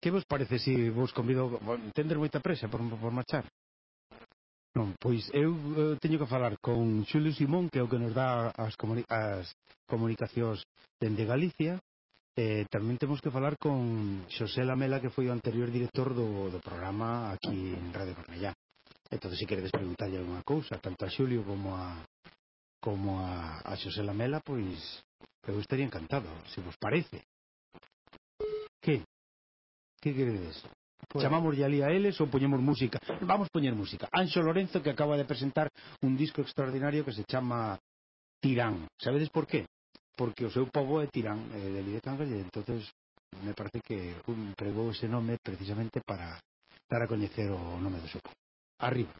Que vos parece se si vos convido... Tender moita presa por, por marchar? Non, pois eu eh, teño que falar con Xulio Simón, que é o que nos dá as, comuni as comunicacións dende Galicia. Eh, tamén temos que falar con Xosé Lamela, que foi o anterior director do, do programa aquí en Radio Cornellá. Entón, se queredes preguntarlle alguna cousa, tanto a Xulio como a como a, a Xosé Lamela, pois eu estaría encantado, se vos parece. Que? Que queredes? Pues... Chamamos ali a eles ou poñemos música? Vamos poñer música. Anxo Lorenzo que acaba de presentar un disco extraordinario que se chama Tirán. Sabedes por qué? Porque o seu povo é Tirán, eh, de Lide Cangas, e entonces me parece que pregou ese nome precisamente para dar a coñecer o nome do seu povo. Arriba.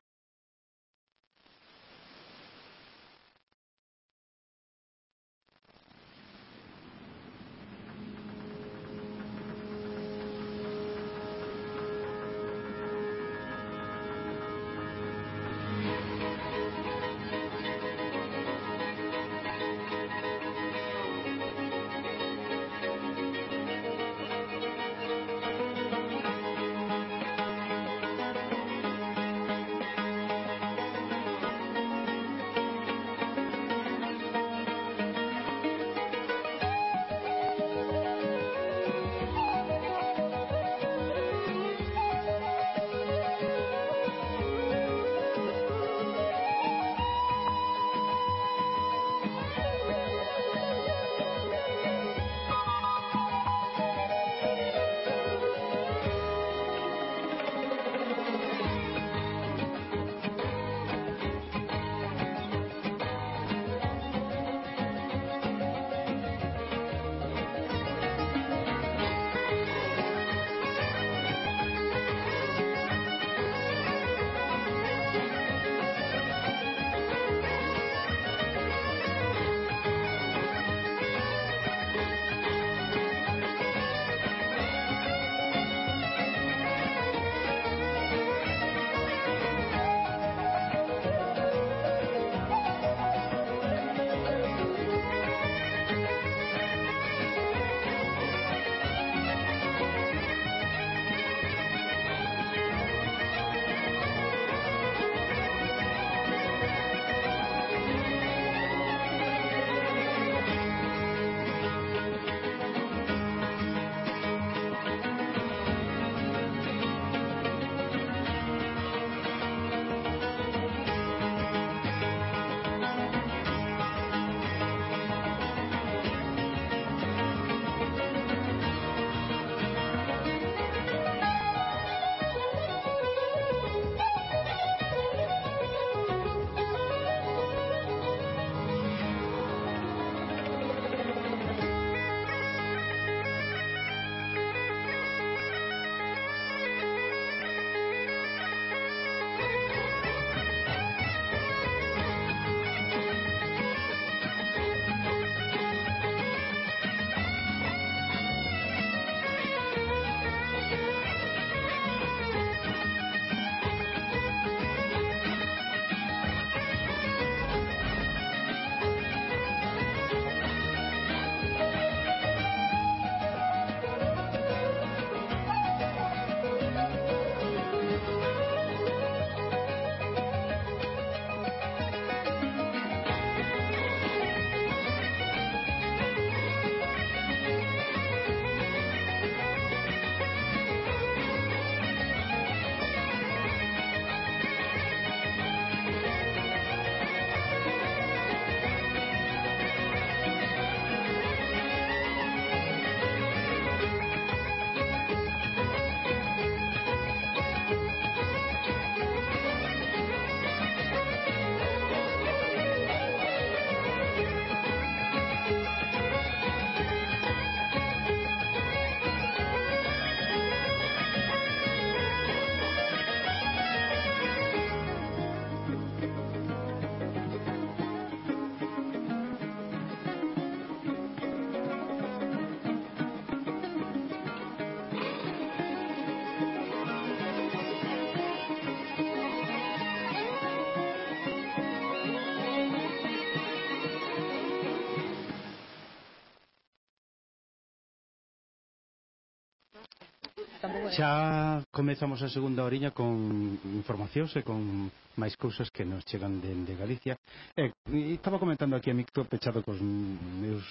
Xa comezamos a segunda oriña con informacións e con máis cousas que nos chegan de, de Galicia. Eh, estaba comentando aquí a micro pechado cos meus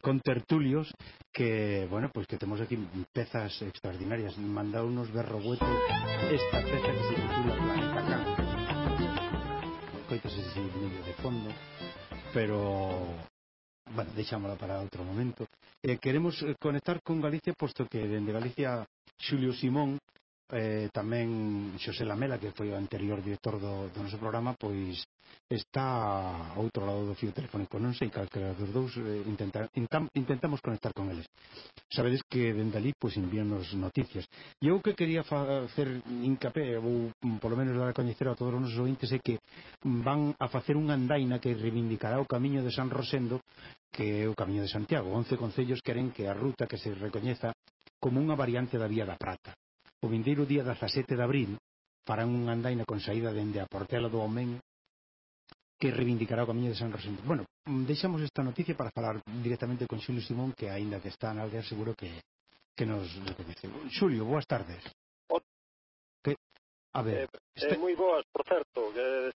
contertulios que, bueno, pois pues que temos aquí pezas extraordinarias. Mandou unos berrobueto esta peza que se titula Planeta Can. Coitas ese medio de fondo, pero bueno, deixámola para outro momento. Eh, queremos conectar con Galicia, posto que dende Galicia Xulio Simón, eh, tamén Xosé Lamela, que foi o anterior director do, do noso programa, pois está a outro lado do fio telefónico. Non sei calquera dos dous, eh, intenta, intam, intentamos conectar con eles. Sabedes que dende ali pois, envíanos noticias. E eu que quería facer hincapé ou polo menos dar a coñecer a todos os nosos ointes, é que van a facer unha andaina que reivindicará o camiño de San Rosendo que é o Camiño de Santiago. 11 concellos queren que a ruta que se recoñeza como unha variante da Vía da Prata. O vindeiro día 17 de abril farán unha andaina con saída dende a Portela do Homén que reivindicará o camiño de San Rosendo. Bueno, deixamos esta noticia para falar directamente con Xulio Simón, que aínda que está en aldea seguro que, que nos recoñece. Xulio, boas tardes. O... Que, a ver, eh, eh este... eh, moi boas, por certo, que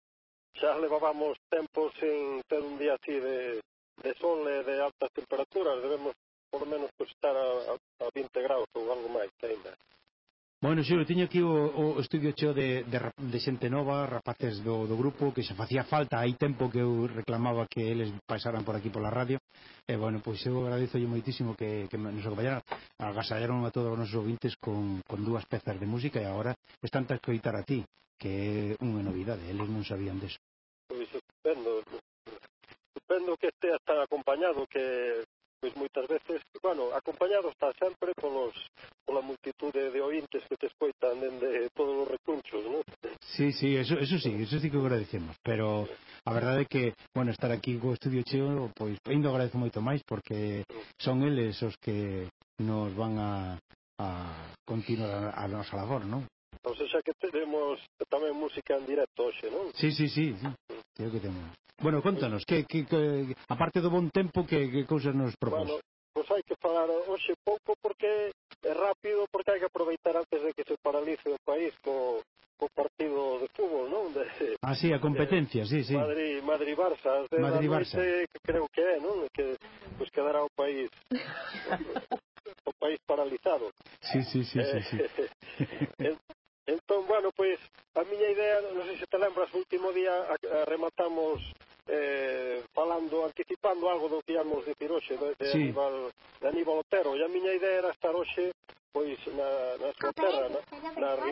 xa levábamos tempo sin ter un día así de, de sol e de altas temperaturas, debemos polo menos pues, estar a, a, 20 graus ou algo máis ainda. Bueno, Xiro, teño aquí o, o estudio cheo de, de, de xente nova, rapaces do, do grupo, que se facía falta, hai tempo que eu reclamaba que eles pasaran por aquí pola radio, e bueno, pois eu agradezo moitísimo que, que nos acompañaran, agasallaron a todos os nosos ouvintes con, con dúas pezas de música e agora están a escoitar a ti, que é unha novidade, eles non sabían deso. Pois estupendo, estupendo que estea tan acompañado, que pois moitas veces, bueno, acompañado está sempre polos pola multitude de ointes que te escoitan dende todos os recunchos, non? Sí, sí, eso, eso sí, eso sí que agradecemos, pero a verdade é que, bueno, estar aquí co estudio cheo, pois ainda agradezo moito máis porque son eles os que nos van a, a continuar a, a nosa labor, non? Ou seja que tenemos tamén música en directo hoxe, non? Sí, sí, sí, sí. Creo que temos. Bueno, contanos, que, que, que aparte do bon tempo, que, que cousas nos propós? Bueno, pois hai que falar hoxe pouco porque é rápido, porque hai que aproveitar antes de que se paralice o país co, co partido de fútbol, non? De, ah, sí, a competencia, de, sí, sí. Madrid, Madrid-Barça. Madrid-Barça. Que creo que é, non? Que pues, quedará o país o país paralizado. Sí, sí, sí, eh, sí, sí. Eh, Entón, bueno, pois, a miña idea, non sei se te lembras, o último día a, a rematamos eh, falando, anticipando algo do que íamos dicir hoxe, de, de, sí. Aníbal, de Aníbal Otero, e a miña idea era estar hoxe, pois, na, na súa terra, na, na, na,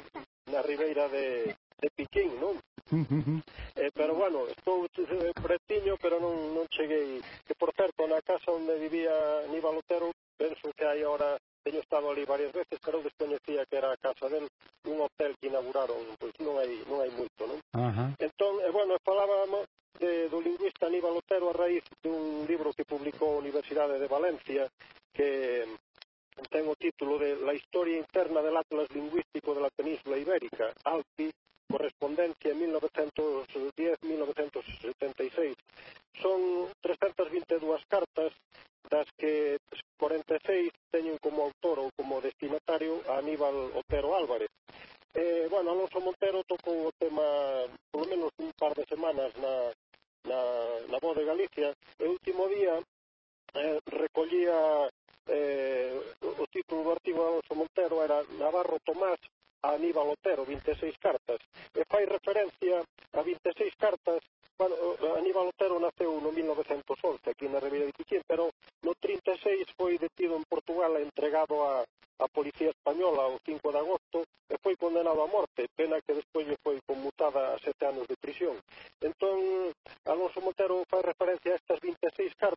na ribeira de, de Piquín, non? eh, pero bueno, estou eh, pretiño, pero non, non cheguei. Que, por certo, na casa onde vivía Aníbal Otero, penso que hai ahora teño estado ali varias veces, pero descoñecía que era a casa del un hotel que inauguraron, pois non hai non hai moito, non? Uh -huh. Entón, e eh, bueno, falábamos de, do lingüista Aníbal Otero a raíz dun libro que publicou a Universidade de Valencia que ten o título de La historia interna del Atlas Lingüístico de la Península Ibérica, ALPI, correspondencia 1910-1976. Son 322 cartas das que 46 teñen como autor ou como destinatario a Aníbal Otero Álvarez. Eh, bueno, Alonso Montero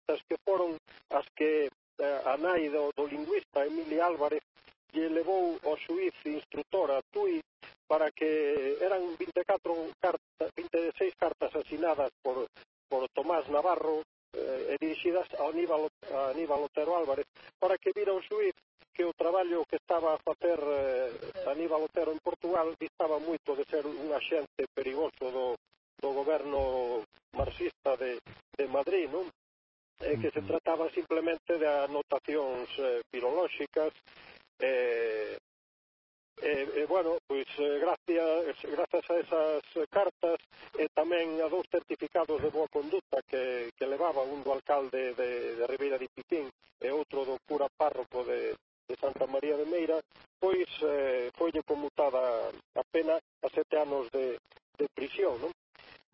propostas que foron as que eh, a nai do, do lingüista Emilia Álvarez lle levou ao xuiz instructor a Tui para que eran 24 e tamén a dous certificados de boa conduta que, que levaba un do alcalde de, de Ribeira de Piquín e outro do cura párroco de, de Santa María de Meira, pois eh, foille conmutada a pena a sete anos de, de prisión, non?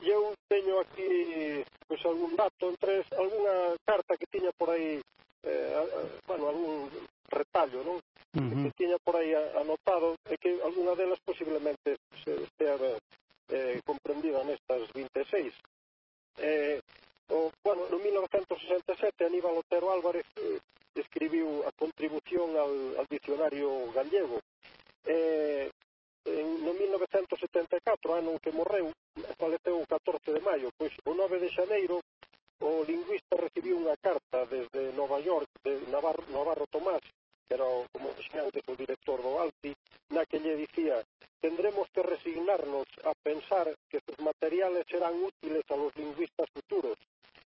E eu teño aquí pois, algún dato, entre alguna carta que tiña por aí, eh, a, a, bueno, algún retallo, non? Uh -huh. que tiña por aí anotado e que algunha delas posiblemente se estea eh, comprendida nestas 26. Eh, o, bueno, no 1967 Aníbal Otero Álvarez eh, escribiu a contribución ao, ao dicionario gallego. Eh, en, no 1974, ano que morreu, faleceu o 14 de maio, pois o 9 de xaneiro o lingüista recibiu unha carta desde Nova York de Navarro, Navarro Tomás pero como dixen antes o director do Alti, na que lle dicía tendremos que resignarnos a pensar que sus materiales serán útiles a los lingüistas futuros.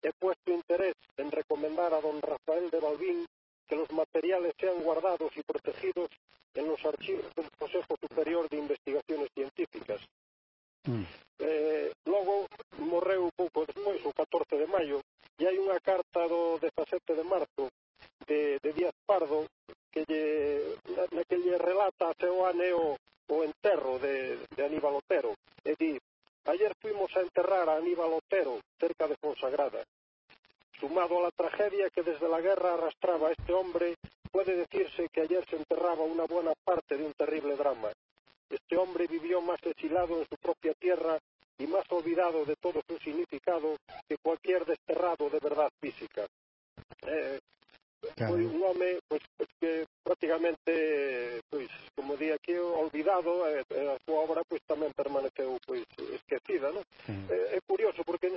He puesto interés en recomendar a don Rafael de Balbín que los materiales sean guardados y protegidos en los archivos del Consejo Superior de Investigaciones Científicas. Mm. Eh, logo morreu pouco despois, o 14 de maio, e hai unha carta do 17 de marzo de, de Díaz Pardo que lle, na, na que lle relata a Seoane o, o enterro de, de Aníbal Otero. E di ayer fuimos a enterrar a Aníbal Otero cerca de Fonsagrada. Sumado a la tragedia que desde la guerra arrastraba este hombre puede decirse que ayer se enterraba una buena parte de un terrible drama. Este hombre vivió más exilado en su propia tierra y más olvidado de todo su significado que cualquier desterrado de verdad física. Eh, foi un home pois, pois, que prácticamente pois, como di aquí olvidado eh, e, e a súa obra pois, tamén permaneceu pois, esquecida non? sí. É, é curioso porque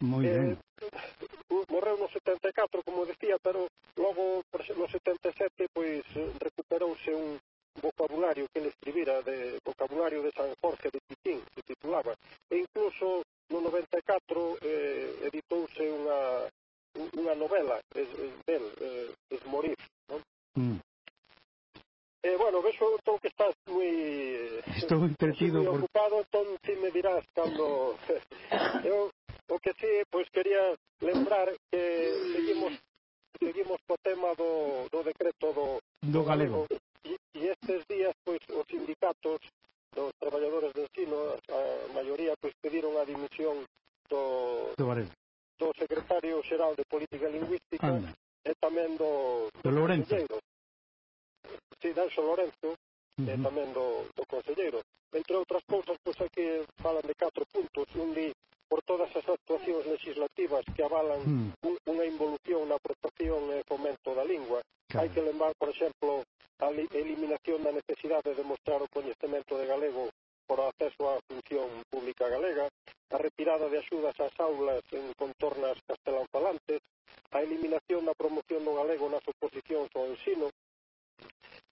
Moi ben. Eh, morreu no 74, como decía, pero logo no 77 pois eh, recuperouse un vocabulario que ele escribira de vocabulario de San Jorge de Pitín, que titulaba. E incluso no 94 eh, editouse unha unha novela es, es del eh, es morir, non? Mm. Eh, bueno, vexo entón que estás moi eh, Estou entretido porque ocasión do, do secretario xeral de Política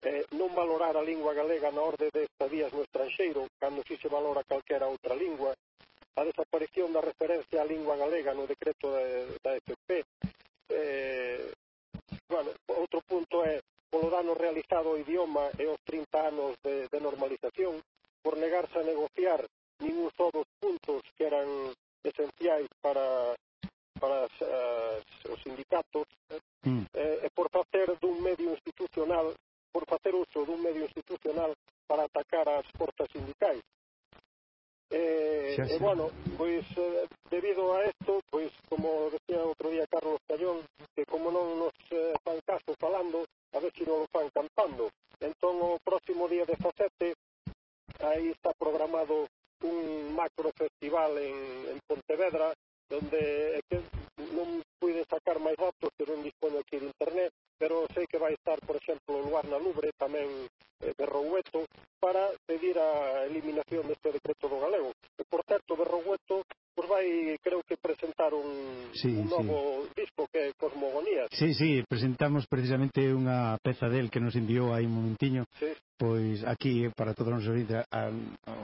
eh, non valorar a lingua galega na orde de estadías no estranxeiro, cando si se valora calquera outra lingua, a desaparición da referencia á lingua galega no decreto de, da FP. Eh, bueno, outro punto é polo dano realizado ao idioma e os 30 anos de, de normalización, por negarse a negociar ningún só dos puntos que eran esenciais para para as, as, os sindicatos, eh, mm. eh, e por facer dun medio institucional por facer uso dun medio institucional para atacar as forzas sindicais. Eh, e bueno, pois, eh, debido a isto, pois, como decía outro día Carlos Sí, sí, presentamos precisamente unha peza del que nos enviou aí un momentiño. Sí. Pois aquí, para todos os ouvintes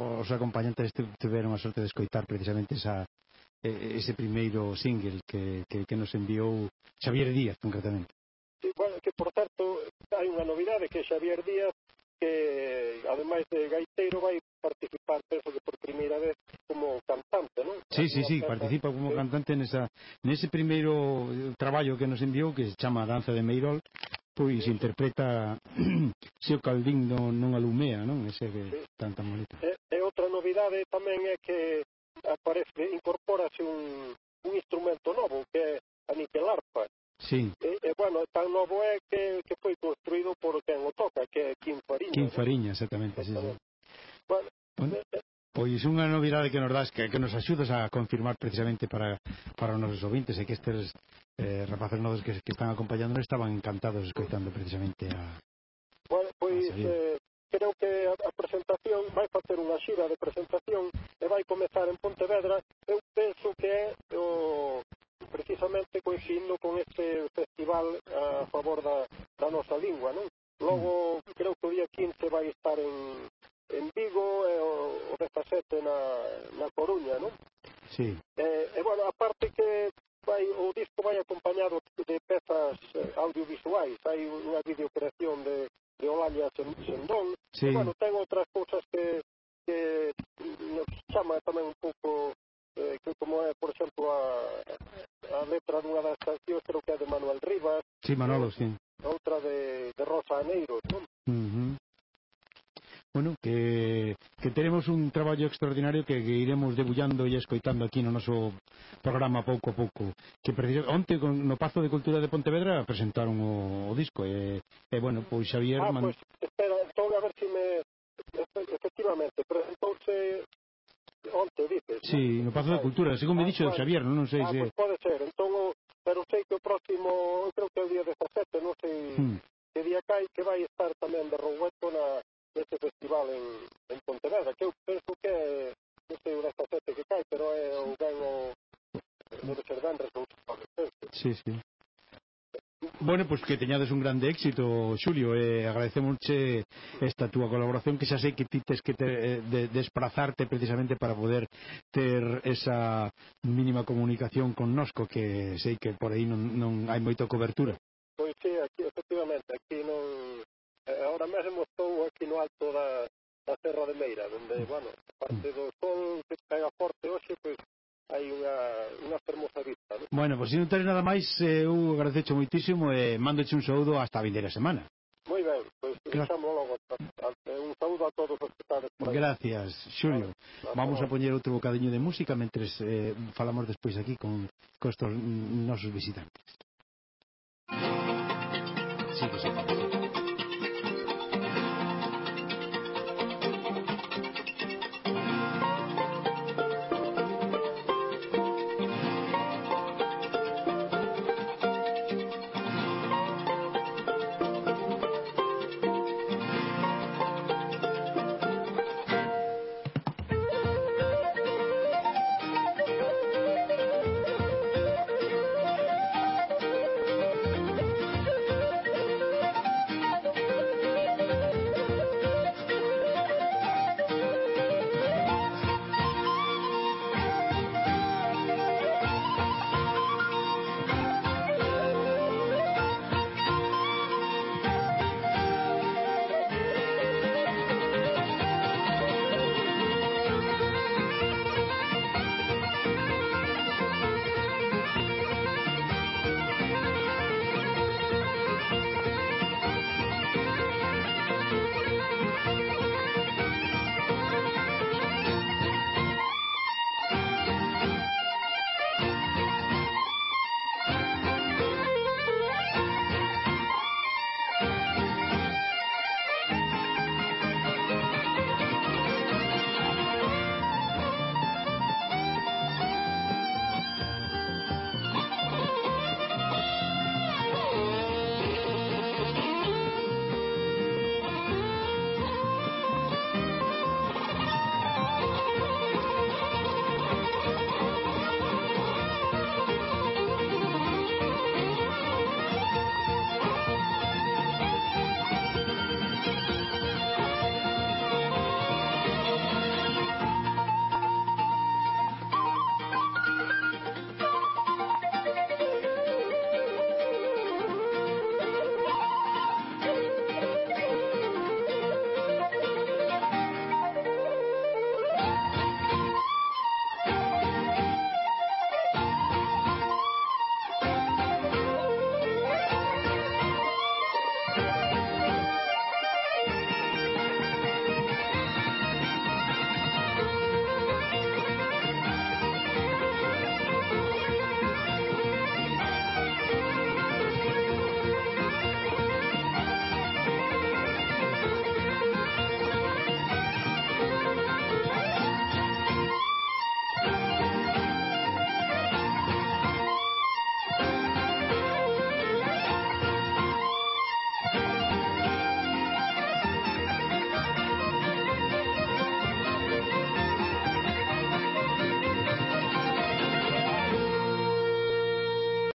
os acompañantes tiveron a sorte de escoitar precisamente esa, ese primeiro single que, que, que nos enviou Xavier Díaz, concretamente. Sí, bueno, que por certo hai unha novidade que Xavier Díaz que ademais de gaiteiro vai participar penso que por primeira vez como cantante, non? Sí, sí, sí, participa como cantante nesa nese primeiro traballo que nos enviou que se chama Danza de Meirol, pois interpreta se o Caldín non, non alumea, non? Ese que sí. tanta moleta. E, e outra novidade tamén é que aparece incorpórase un un instrumento novo que é a niquelarpa, Sí. E, e bueno, tan novo é que, que foi construído por quen o toca, que é Kim Fariña. Kim Fariña, exactamente, exactamente. sí, sí. Bueno, bueno. Eh, pois unha novidade que nos das que, que nos axudas a confirmar precisamente para, para os nosos ouvintes e que estes eh, rapaces novos que, que están acompañando estaban encantados escoitando precisamente a Bueno, pois eh, creo que a, a presentación vai facer unha xira de presentación e vai comezar en Pontevedra eu penso que é o, precisamente coincidindo con este festival eh, a favor da, da nosa lingua, non? Logo, creo que o día 15 vai estar en, en Vigo e o, o 17 na, na Coruña, non? Sí. Eh, e, bueno, aparte que vai, o disco vai acompañado de pezas eh, audiovisuais, hai unha videocreación de, de Olalia Sendón, sí. e, bueno, ten outras cousas que, unha das cancións creo que é de Manuel Rivas. Sí, Manolo, sí. Outra de, de Rosa Aneiro, non? Uh -huh. Bueno, que, que teremos un traballo extraordinario que, que iremos debullando e escoitando aquí no noso programa pouco a pouco. Que preciso, onte con, no Pazo de Cultura de Pontevedra presentaron o, o disco e, e bueno, pois Xavier... Ah, man... pois, espera, entón a ver se si me... Efectivamente, presentouse onte, dices. Sí, no Pazo de Cultura, según me dixo ah, Xavier, non, non sei ah, se... Pues, teñades un grande éxito, Xulio, e agradecemosche esta túa colaboración que xa sei que ti tes que te, de, desplazarte precisamente para poder ter esa mínima comunicación con nosco que sei que por aí non, non hai moita cobertura. Pois sí, aquí efectivamente, aquí non eh, ahora mesmo estou aquí no alto da, da Serra de Meira, onde, mm. bueno, parte do sol que pega forte Bueno, pois pues, se non tenes nada máis, eu eh, agradececho moitísimo e eh, mandoche un saúdo hasta a vindeira semana. Moi ben, pois pues, Gra logo. Un saúdo a todos os que están Gracias, Xulio. Vamos a poñer outro bocadiño de música mentres eh, falamos despois aquí con, con estos nosos visitantes. Sí, que sí.